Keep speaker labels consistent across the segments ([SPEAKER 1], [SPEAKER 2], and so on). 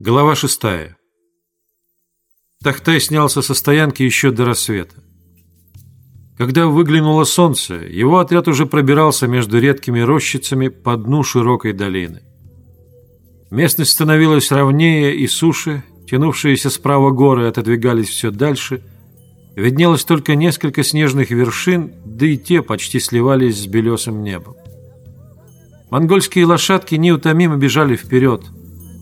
[SPEAKER 1] Глава шестая. Тахтай снялся со стоянки еще до рассвета. Когда выглянуло солнце, его отряд уже пробирался между редкими рощицами по дну широкой долины. Местность становилась ровнее и суше, тянувшиеся справа горы отодвигались все дальше, виднелось только несколько снежных вершин, да и те почти сливались с белесым небом. Монгольские лошадки неутомимо бежали вперед –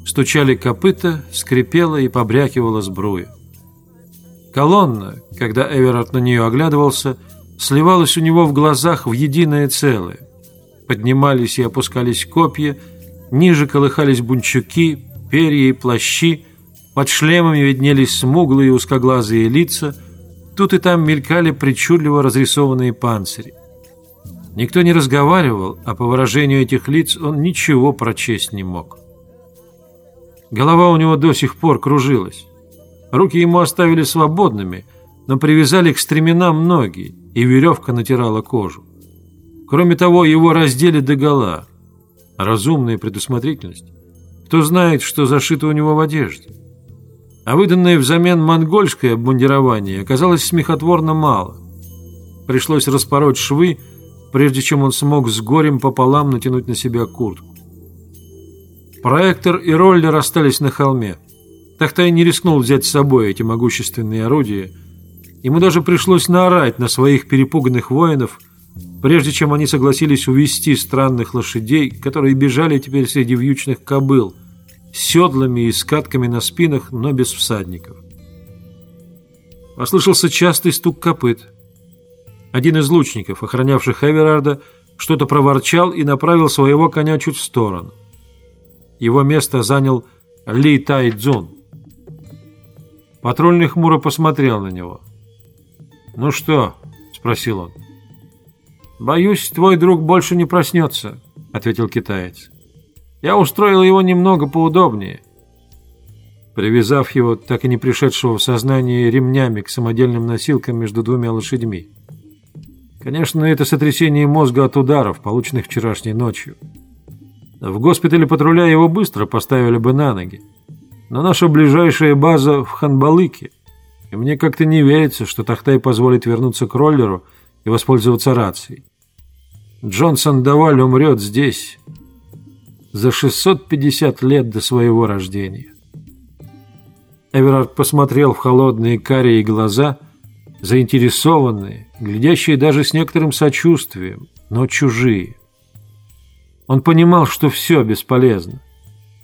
[SPEAKER 1] Стучали копыта, скрипела и побрякивала сбруя. Колонна, когда Эверард на нее оглядывался, сливалась у него в глазах в единое целое. Поднимались и опускались копья, ниже колыхались бунчуки, перья и плащи, под шлемами виднелись смуглые узкоглазые лица, тут и там мелькали причудливо разрисованные панцири. Никто не разговаривал, а по выражению этих лиц он ничего прочесть не мог. Голова у него до сих пор кружилась. Руки ему оставили свободными, но привязали к стременам ноги, и веревка натирала кожу. Кроме того, его раздели догола. Разумная предусмотрительность. Кто знает, что зашито у него в одежде. А выданное взамен монгольское обмундирование оказалось смехотворно мало. Пришлось распороть швы, прежде чем он смог с горем пополам натянуть на себя куртку. Проектор и роллер остались на холме. Тахтай не рискнул взять с собой эти могущественные орудия. Ему даже пришлось наорать на своих перепуганных воинов, прежде чем они согласились увести странных лошадей, которые бежали теперь среди вьючных кобыл, с седлами и скатками на спинах, но без всадников. Послышался частый стук копыт. Один из лучников, охранявших Эверарда, что-то проворчал и направил своего коня чуть в сторону. Его место занял Ли Тай Цзун. Патрульный хмуро посмотрел на него. «Ну что?» – спросил он. «Боюсь, твой друг больше не проснется», – ответил китаец. «Я устроил его немного поудобнее». Привязав его, так и не пришедшего в сознание, ремнями к самодельным носилкам между двумя лошадьми. Конечно, это сотрясение мозга от ударов, полученных вчерашней ночью. В госпитале патруля его быстро поставили бы на ноги. Но наша ближайшая база в Ханбалыке. И мне как-то не верится, что Тахтай позволит вернуться к роллеру и воспользоваться рацией. Джонсон Даваль умрет здесь за 650 лет до своего рождения. Эверард посмотрел в холодные карие глаза, заинтересованные, глядящие даже с некоторым сочувствием, но чужие. Он понимал, что все бесполезно.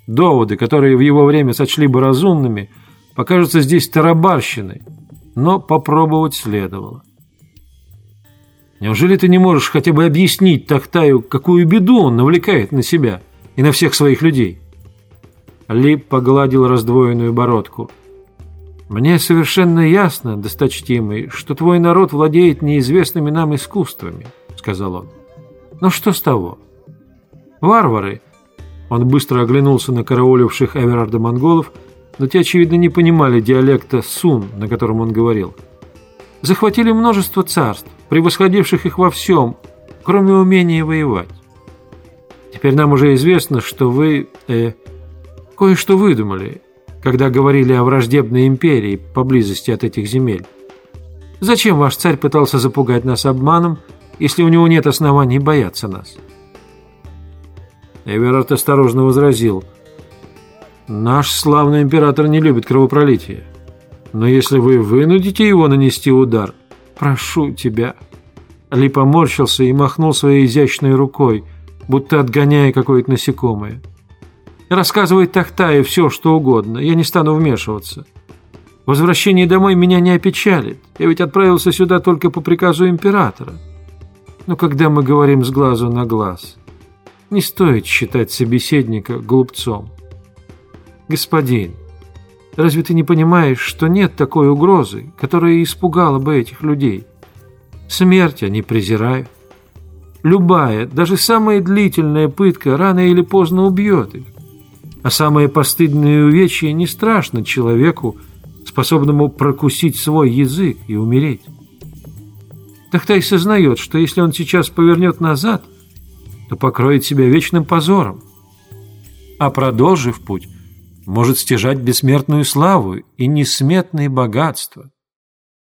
[SPEAKER 1] Доводы, которые в его время сочли бы разумными, покажутся здесь тарабарщиной, но попробовать следовало. Неужели ты не можешь хотя бы объяснить Тахтаю, какую беду он навлекает на себя и на всех своих людей? Лип погладил раздвоенную бородку. «Мне совершенно ясно, досточтимый, что твой народ владеет неизвестными нам искусствами», — сказал он. «Но что с того?» Варвары!» Он быстро оглянулся на карауливших Эверарда монголов, но те, очевидно, не понимали диалекта сун, на котором он говорил. «Захватили множество царств, превосходивших их во всем, кроме умения воевать. Теперь нам уже известно, что вы э, кое-что выдумали, когда говорили о враждебной империи поблизости от этих земель. Зачем ваш царь пытался запугать нас обманом, если у него нет оснований бояться нас?» Эверард осторожно возразил. «Наш славный император не любит кровопролитие. Но если вы вынудите его нанести удар, прошу тебя». Ли поморщился и махнул своей изящной рукой, будто отгоняя какое-то насекомое. «Рассказывай Тахтае все, что угодно, я не стану вмешиваться. Возвращение домой меня не опечалит, я ведь отправился сюда только по приказу императора. Но когда мы говорим с глазу на глаз...» Не стоит считать собеседника глупцом. Господин, разве ты не понимаешь, что нет такой угрозы, которая испугала бы этих людей? Смерть они презирают. Любая, даже самая длительная пытка рано или поздно убьет их. А самое постыдное увечье не страшно человеку, способному прокусить свой язык и умереть. Тахтай сознает, что если он сейчас повернет назад, то покроет себя вечным позором. А продолжив путь, может стяжать бессмертную славу и несметные богатства.